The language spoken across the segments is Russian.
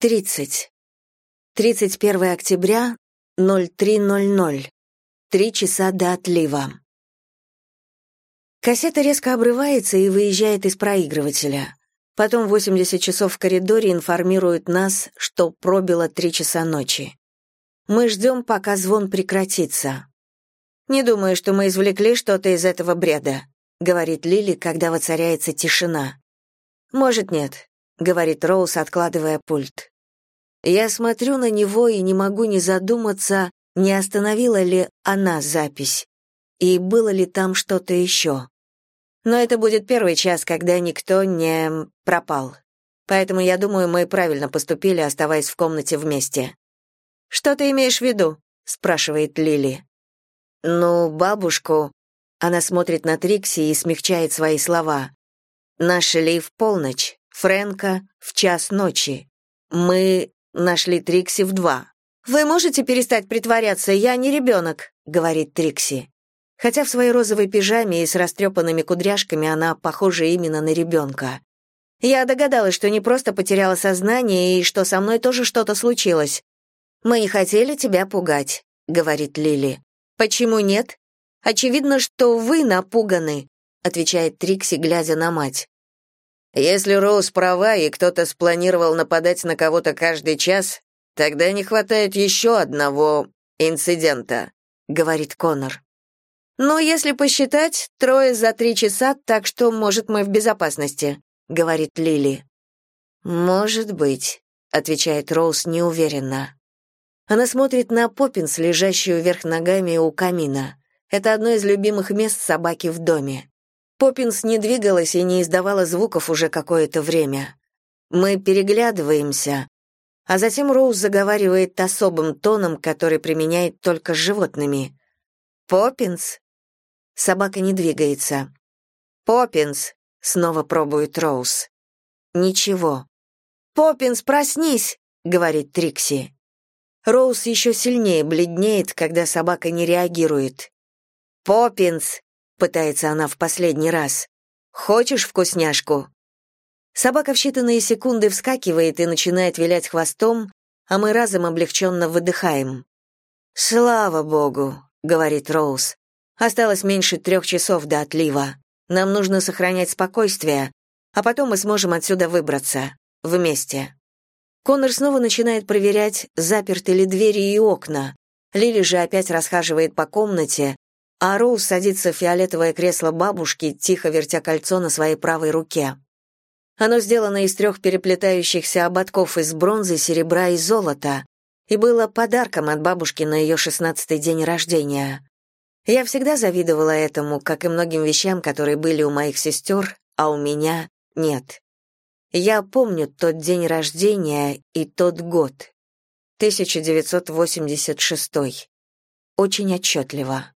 30. 31 октября, 03.00. Три часа до отлива. Кассета резко обрывается и выезжает из проигрывателя. Потом 80 часов в коридоре информируют нас, что пробило три часа ночи. Мы ждем, пока звон прекратится. «Не думаю, что мы извлекли что-то из этого бреда», — говорит Лили, когда воцаряется тишина. «Может, нет говорит Роуз, откладывая пульт. Я смотрю на него и не могу не задуматься, не остановила ли она запись и было ли там что-то еще. Но это будет первый час, когда никто не пропал. Поэтому я думаю, мы правильно поступили, оставаясь в комнате вместе. Что ты имеешь в виду? спрашивает Лили. Ну, бабушку. Она смотрит на Трикси и смягчает свои слова. Нашли в полночь. Фрэнка в час ночи. Мы нашли Трикси в два. «Вы можете перестать притворяться? Я не ребенок», — говорит Трикси. Хотя в своей розовой пижаме и с растрепанными кудряшками она похожа именно на ребенка. Я догадалась, что не просто потеряла сознание и что со мной тоже что-то случилось. «Мы не хотели тебя пугать», — говорит Лили. «Почему нет? Очевидно, что вы напуганы», — отвечает Трикси, глядя на мать. Если Роуз права и кто-то спланировал нападать на кого-то каждый час, тогда не хватает еще одного инцидента, говорит Коннор. Ну, если посчитать, трое за три часа, так что, может, мы в безопасности, говорит Лили. Может быть, отвечает Роуз неуверенно. Она смотрит на Поппинс, лежащую вверх ногами у камина. Это одно из любимых мест собаки в доме. Поппинс не двигалась и не издавала звуков уже какое-то время. Мы переглядываемся, а затем Роуз заговаривает особым тоном, который применяет только с животными. «Поппинс?» Собака не двигается. «Поппинс!» — снова пробует Роуз. «Ничего». «Поппинс, проснись!» — говорит Трикси. Роуз еще сильнее бледнеет, когда собака не реагирует. «Поппинс!» Пытается она в последний раз. Хочешь вкусняшку? Собака в считанные секунды вскакивает и начинает вилять хвостом, а мы разом облегченно выдыхаем. «Слава богу», — говорит Роуз. «Осталось меньше трех часов до отлива. Нам нужно сохранять спокойствие, а потом мы сможем отсюда выбраться. Вместе». Коннор снова начинает проверять, заперты ли двери и окна. Лили же опять расхаживает по комнате, а Роуз садится в фиолетовое кресло бабушки, тихо вертя кольцо на своей правой руке. Оно сделано из трех переплетающихся ободков из бронзы, серебра и золота и было подарком от бабушки на ее шестнадцатый день рождения. Я всегда завидовала этому, как и многим вещам, которые были у моих сестер, а у меня нет. Я помню тот день рождения и тот год. 1986. Очень отчетливо.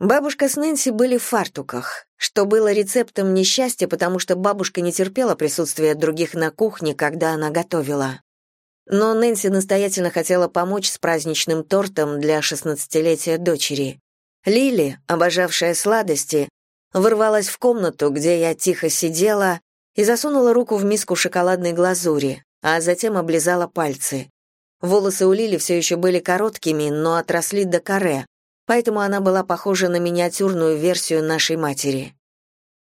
Бабушка с Нэнси были в фартуках, что было рецептом несчастья, потому что бабушка не терпела присутствия других на кухне, когда она готовила. Но Нэнси настоятельно хотела помочь с праздничным тортом для шестнадцатилетия дочери. Лили, обожавшая сладости, ворвалась в комнату, где я тихо сидела, и засунула руку в миску шоколадной глазури, а затем облизала пальцы. Волосы у Лили все еще были короткими, но отросли до каре, поэтому она была похожа на миниатюрную версию нашей матери.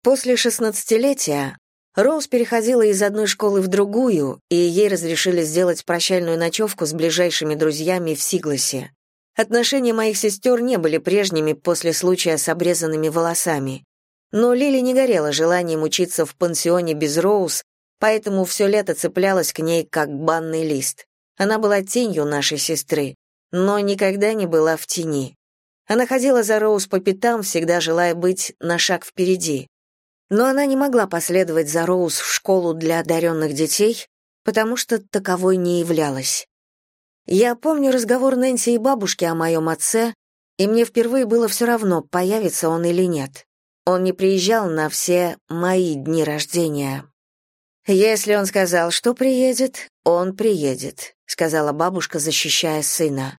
После шестнадцатилетия Роуз переходила из одной школы в другую, и ей разрешили сделать прощальную ночевку с ближайшими друзьями в Сигласе. Отношения моих сестер не были прежними после случая с обрезанными волосами. Но Лили не горела желанием учиться в пансионе без Роуз, поэтому все лето цеплялась к ней как банный лист. Она была тенью нашей сестры, но никогда не была в тени. Она ходила за Роуз по пятам, всегда желая быть на шаг впереди. Но она не могла последовать за Роуз в школу для одаренных детей, потому что таковой не являлась. Я помню разговор Нэнси и бабушки о моем отце, и мне впервые было все равно, появится он или нет. Он не приезжал на все мои дни рождения. «Если он сказал, что приедет, он приедет», — сказала бабушка, защищая сына.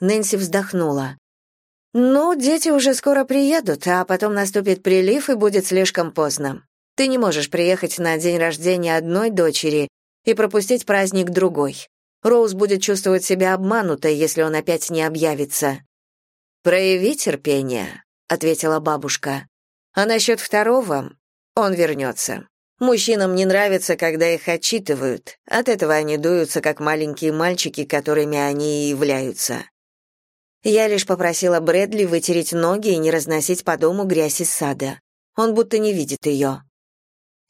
Нэнси вздохнула. «Ну, дети уже скоро приедут, а потом наступит прилив и будет слишком поздно. Ты не можешь приехать на день рождения одной дочери и пропустить праздник другой. Роуз будет чувствовать себя обманутой, если он опять не объявится. «Прояви терпение», — ответила бабушка. «А насчет второго он вернется. Мужчинам не нравится, когда их отчитывают. От этого они дуются, как маленькие мальчики, которыми они и являются. Я лишь попросила Брэдли вытереть ноги и не разносить по дому грязь из сада. Он будто не видит ее.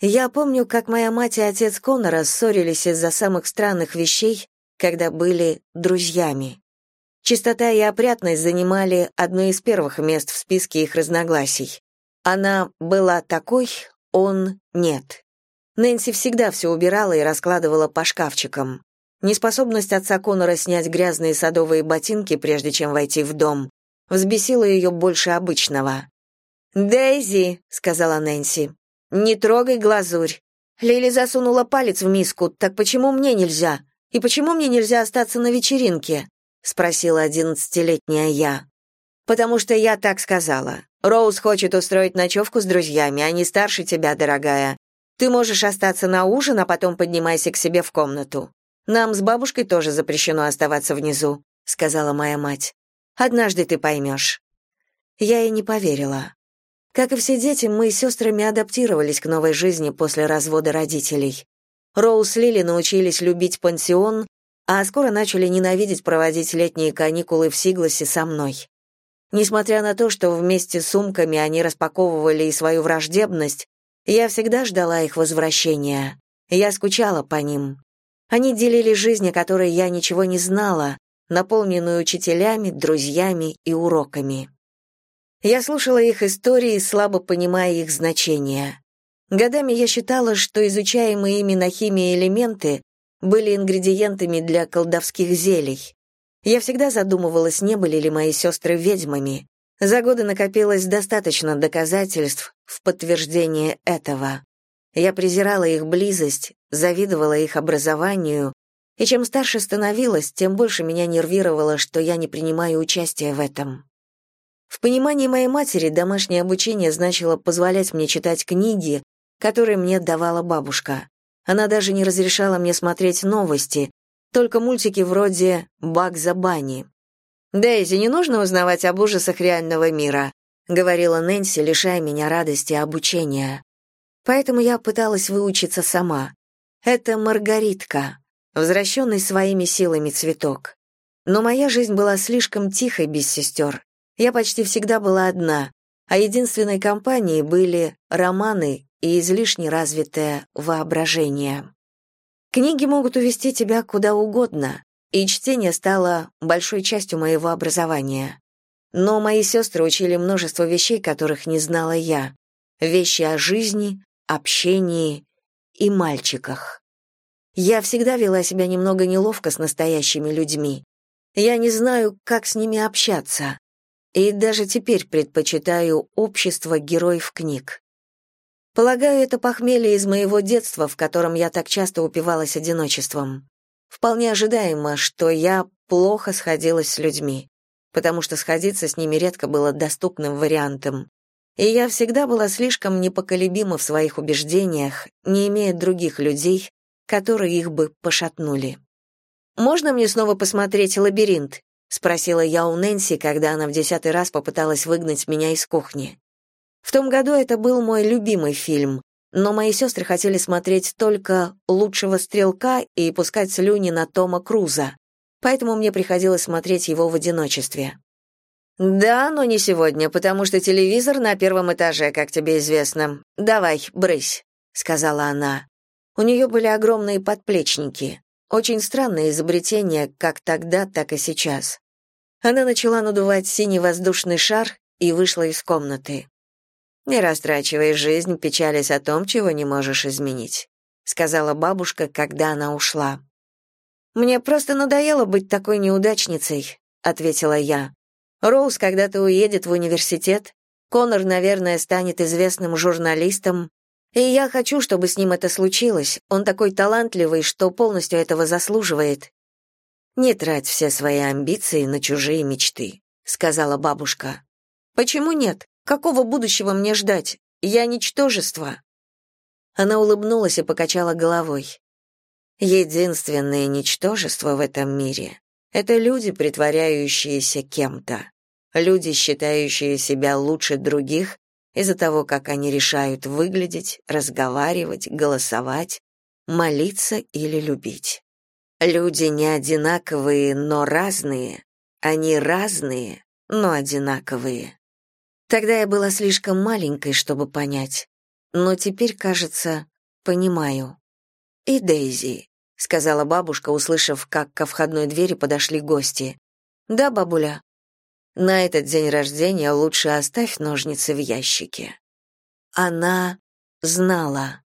Я помню, как моя мать и отец Коннора ссорились из-за самых странных вещей, когда были друзьями. Чистота и опрятность занимали одно из первых мест в списке их разногласий. Она была такой, он нет. Нэнси всегда все убирала и раскладывала по шкафчикам. Неспособность отца Конора снять грязные садовые ботинки, прежде чем войти в дом, взбесила ее больше обычного. «Дейзи», — сказала Нэнси, — «не трогай глазурь». Лили засунула палец в миску, так почему мне нельзя? И почему мне нельзя остаться на вечеринке? спросила одиннадцатилетняя я. Потому что я так сказала. Роуз хочет устроить ночевку с друзьями, они старше тебя, дорогая. Ты можешь остаться на ужин, а потом поднимайся к себе в комнату. Нам с бабушкой тоже запрещено оставаться внизу», — сказала моя мать. «Однажды ты поймешь». Я ей не поверила. Как и все дети, мы с сестрами адаптировались к новой жизни после развода родителей. Роуз Лили научились любить пансион, а скоро начали ненавидеть проводить летние каникулы в Сигласе со мной. Несмотря на то, что вместе с сумками они распаковывали и свою враждебность, я всегда ждала их возвращения. Я скучала по ним. Они делили жизнь, о которой я ничего не знала, наполненную учителями, друзьями и уроками. Я слушала их истории, слабо понимая их значение. Годами я считала, что изучаемые ими на химии элементы были ингредиентами для колдовских зелий. Я всегда задумывалась, не были ли мои сестры ведьмами. За годы накопилось достаточно доказательств в подтверждение этого. Я презирала их близость, завидовала их образованию, и чем старше становилась, тем больше меня нервировало, что я не принимаю участия в этом. В понимании моей матери домашнее обучение значило позволять мне читать книги, которые мне давала бабушка. Она даже не разрешала мне смотреть новости, только мультики вроде «Баг за бани». «Дейзи, не нужно узнавать об ужасах реального мира», — говорила Нэнси, лишая меня радости обучения. Поэтому я пыталась выучиться сама. Это Маргаритка, возвращенный своими силами цветок. Но моя жизнь была слишком тихой без сестер. Я почти всегда была одна, а единственной компанией были романы и излишне развитое воображение. Книги могут увести тебя куда угодно, и чтение стало большой частью моего образования. Но мои сестры учили множество вещей, которых не знала я. Вещи о жизни, общении и мальчиках. Я всегда вела себя немного неловко с настоящими людьми. Я не знаю, как с ними общаться. И даже теперь предпочитаю общество героев книг. Полагаю, это похмелье из моего детства, в котором я так часто упивалась одиночеством. Вполне ожидаемо, что я плохо сходилась с людьми, потому что сходиться с ними редко было доступным вариантом. И я всегда была слишком непоколебима в своих убеждениях, не имея других людей, которые их бы пошатнули. «Можно мне снова посмотреть лабиринт?» — спросила я у Нэнси, когда она в десятый раз попыталась выгнать меня из кухни. В том году это был мой любимый фильм, но мои сестры хотели смотреть только «Лучшего стрелка» и пускать слюни на Тома Круза, поэтому мне приходилось смотреть его в одиночестве. «Да, но не сегодня, потому что телевизор на первом этаже, как тебе известно. Давай, брысь», — сказала она. У нее были огромные подплечники. Очень странное изобретение, как тогда, так и сейчас. Она начала надувать синий воздушный шар и вышла из комнаты. Не растрачивай жизнь, печалясь о том, чего не можешь изменить, сказала бабушка, когда она ушла. Мне просто надоело быть такой неудачницей, ответила я. Роуз когда-то уедет в университет, Конор, наверное, станет известным журналистом, и я хочу, чтобы с ним это случилось. Он такой талантливый, что полностью этого заслуживает. Не трать все свои амбиции на чужие мечты, сказала бабушка. Почему нет? Какого будущего мне ждать? Я ничтожество. Она улыбнулась и покачала головой. Единственное ничтожество в этом мире — это люди, притворяющиеся кем-то. Люди, считающие себя лучше других из-за того, как они решают выглядеть, разговаривать, голосовать, молиться или любить. Люди не одинаковые, но разные. Они разные, но одинаковые. Тогда я была слишком маленькой, чтобы понять, но теперь, кажется, понимаю. И Дейзи, сказала бабушка, услышав, как ко входной двери подошли гости. Да, бабуля. На этот день рождения лучше оставь ножницы в ящике. Она знала.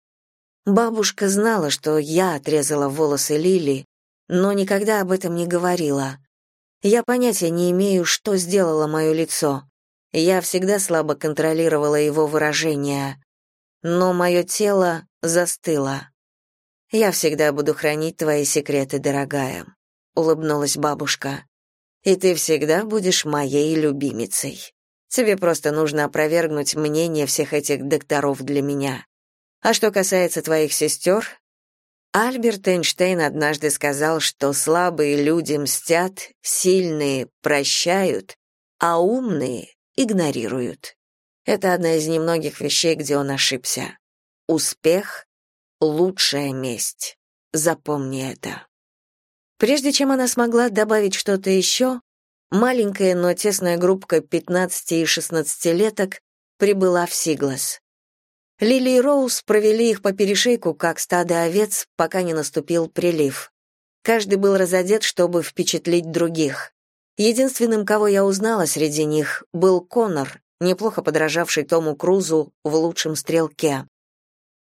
Бабушка знала, что я отрезала волосы Лили, но никогда об этом не говорила. Я понятия не имею, что сделало мое лицо. Я всегда слабо контролировала его выражение. Но мое тело застыло. «Я всегда буду хранить твои секреты, дорогая», — улыбнулась бабушка. «И ты всегда будешь моей любимицей. Тебе просто нужно опровергнуть мнение всех этих докторов для меня. А что касается твоих сестер, Альберт Эйнштейн однажды сказал, что слабые люди мстят, сильные прощают, а умные игнорируют. Это одна из немногих вещей, где он ошибся. Успех — лучшая месть. Запомни это. Прежде чем она смогла добавить что-то еще, маленькая, но тесная группка 15 и 16-леток прибыла в Сиглас. Лили и Роуз провели их по перешейку, как стадо овец, пока не наступил прилив. Каждый был разодет, чтобы впечатлить других. Единственным, кого я узнала среди них, был Конор, неплохо подражавший Тому Крузу в лучшем стрелке.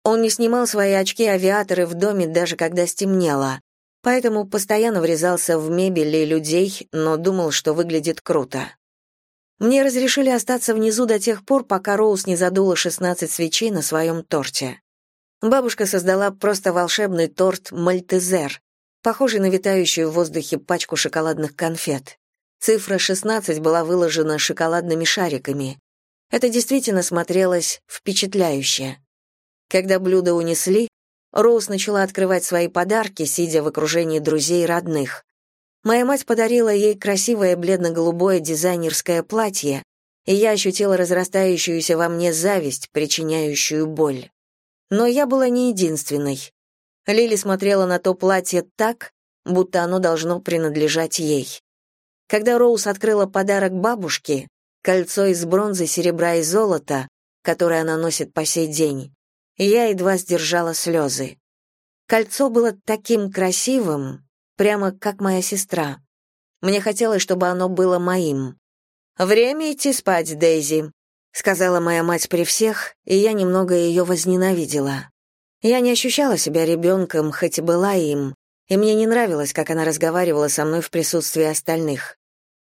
Он не снимал свои очки-авиаторы в доме, даже когда стемнело, поэтому постоянно врезался в мебель и людей, но думал, что выглядит круто. Мне разрешили остаться внизу до тех пор, пока Роуз не задула 16 свечей на своем торте. Бабушка создала просто волшебный торт «Мальтезер», похожий на витающую в воздухе пачку шоколадных конфет. Цифра 16 была выложена шоколадными шариками. Это действительно смотрелось впечатляюще. Когда блюдо унесли, Роуз начала открывать свои подарки, сидя в окружении друзей и родных. Моя мать подарила ей красивое бледно-голубое дизайнерское платье, и я ощутила разрастающуюся во мне зависть, причиняющую боль. Но я была не единственной. Лили смотрела на то платье так, будто оно должно принадлежать ей. Когда Роуз открыла подарок бабушке, кольцо из бронзы, серебра и золота, которое она носит по сей день, я едва сдержала слезы. Кольцо было таким красивым, прямо как моя сестра. Мне хотелось, чтобы оно было моим. «Время идти спать, Дейзи», — сказала моя мать при всех, и я немного ее возненавидела. Я не ощущала себя ребенком, хоть и была им, и мне не нравилось, как она разговаривала со мной в присутствии остальных.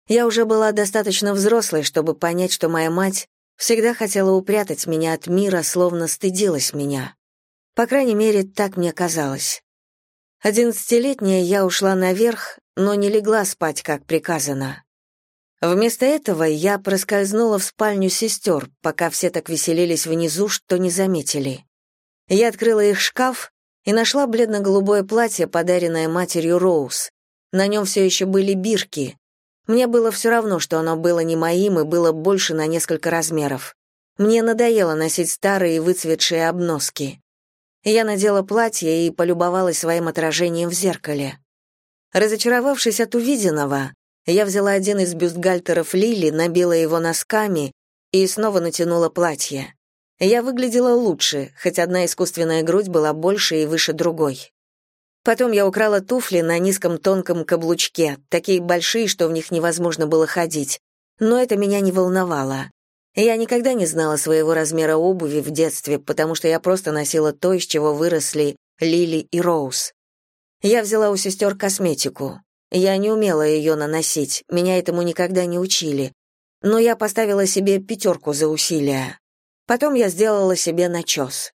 Я уже была достаточно взрослой, чтобы понять, что моя мать всегда хотела упрятать меня от мира, словно стыдилась меня. По крайней мере, так мне казалось. Одиннадцатилетняя я ушла наверх, но не легла спать, как приказано. Вместо этого я проскользнула в спальню сестер, пока все так веселились внизу, что не заметили. Я открыла их шкаф и нашла бледно-голубое платье, подаренное матерью Роуз. На нем все еще были бирки. Мне было все равно, что оно было не моим и было больше на несколько размеров. Мне надоело носить старые выцветшие обноски. Я надела платье и полюбовалась своим отражением в зеркале. Разочаровавшись от увиденного, я взяла один из бюстгальтеров Лили, набила его носками и снова натянула платье. Я выглядела лучше, хоть одна искусственная грудь была больше и выше другой. Потом я украла туфли на низком тонком каблучке, такие большие, что в них невозможно было ходить. Но это меня не волновало. Я никогда не знала своего размера обуви в детстве, потому что я просто носила то, из чего выросли Лили и Роуз. Я взяла у сестер косметику. Я не умела ее наносить, меня этому никогда не учили. Но я поставила себе пятерку за усилия. Потом я сделала себе начес.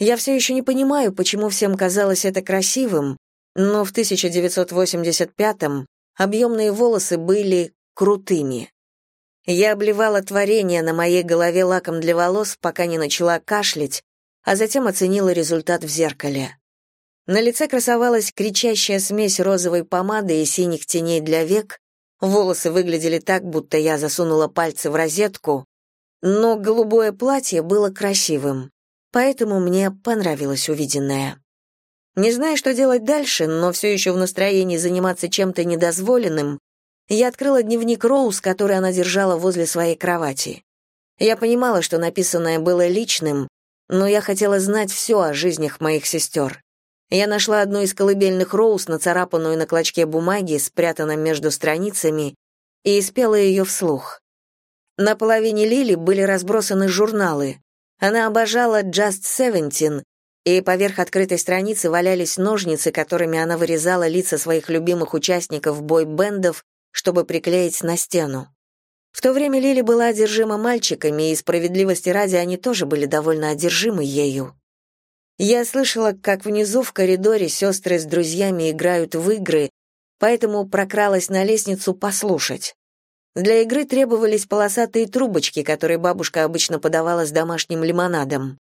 Я все еще не понимаю, почему всем казалось это красивым, но в 1985-м объемные волосы были крутыми. Я обливала творение на моей голове лаком для волос, пока не начала кашлять, а затем оценила результат в зеркале. На лице красовалась кричащая смесь розовой помады и синих теней для век, волосы выглядели так, будто я засунула пальцы в розетку, но голубое платье было красивым, поэтому мне понравилось увиденное. Не зная, что делать дальше, но все еще в настроении заниматься чем-то недозволенным, я открыла дневник Роуз, который она держала возле своей кровати. Я понимала, что написанное было личным, но я хотела знать все о жизнях моих сестер. Я нашла одну из колыбельных Роуз, нацарапанную на клочке бумаги, спрятанном между страницами, и спела ее вслух. На половине Лили были разбросаны журналы. Она обожала Just Seventeen, и поверх открытой страницы валялись ножницы, которыми она вырезала лица своих любимых участников бой-бендов, чтобы приклеить на стену. В то время Лили была одержима мальчиками, и справедливости ради они тоже были довольно одержимы ею. Я слышала, как внизу в коридоре сестры с друзьями играют в игры, поэтому прокралась на лестницу послушать. Для игры требовались полосатые трубочки, которые бабушка обычно подавала с домашним лимонадом.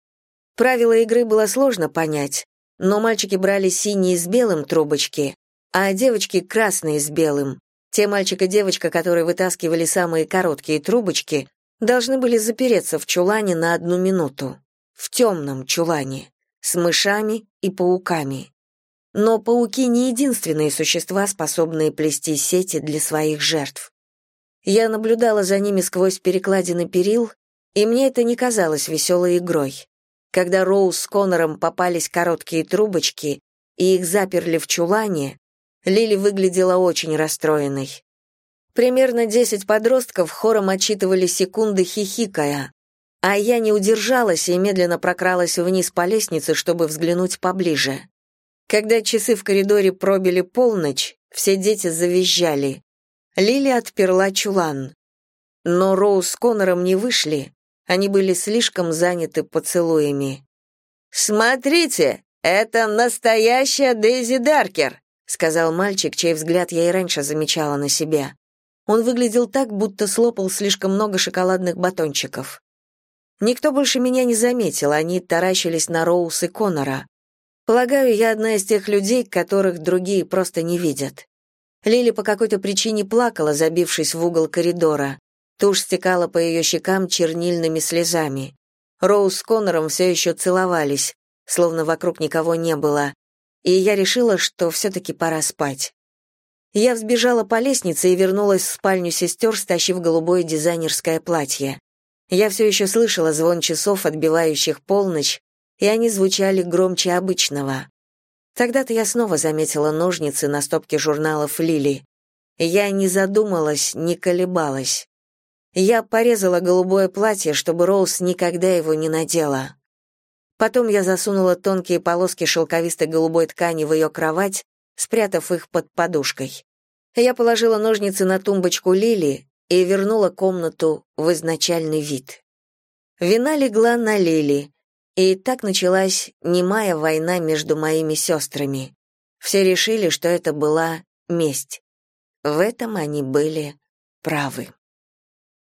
Правила игры было сложно понять, но мальчики брали синие с белым трубочки, а девочки — красные с белым. Те мальчик и девочка, которые вытаскивали самые короткие трубочки, должны были запереться в чулане на одну минуту. В темном чулане с мышами и пауками. Но пауки не единственные существа, способные плести сети для своих жертв. Я наблюдала за ними сквозь перекладины перил, и мне это не казалось веселой игрой. Когда Роуз с Коннором попались короткие трубочки, и их заперли в чулане, Лили выглядела очень расстроенной. Примерно десять подростков хором отчитывали секунды хихикая, а я не удержалась и медленно прокралась вниз по лестнице, чтобы взглянуть поближе. Когда часы в коридоре пробили полночь, все дети завизжали. Лили отперла чулан. Но Роуз с Коннором не вышли, они были слишком заняты поцелуями. «Смотрите, это настоящая Дейзи Даркер», сказал мальчик, чей взгляд я и раньше замечала на себе. Он выглядел так, будто слопал слишком много шоколадных батончиков. Никто больше меня не заметил, они таращились на Роуз и Конора. Полагаю, я одна из тех людей, которых другие просто не видят. Лили по какой-то причине плакала, забившись в угол коридора. Тушь стекала по ее щекам чернильными слезами. Роуз с Конором все еще целовались, словно вокруг никого не было, и я решила, что все-таки пора спать. Я взбежала по лестнице и вернулась в спальню сестер, стащив голубое дизайнерское платье. Я все еще слышала звон часов, отбивающих полночь, и они звучали громче обычного. Тогда-то я снова заметила ножницы на стопке журналов Лили. Я не задумалась, не колебалась. Я порезала голубое платье, чтобы Роуз никогда его не надела. Потом я засунула тонкие полоски шелковистой голубой ткани в ее кровать, спрятав их под подушкой. Я положила ножницы на тумбочку Лили, и вернула комнату в изначальный вид. Вина легла на Лили, и так началась немая война между моими сестрами. Все решили, что это была месть. В этом они были правы.